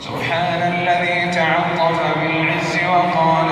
سبحان الذي تعطف بالعز وقال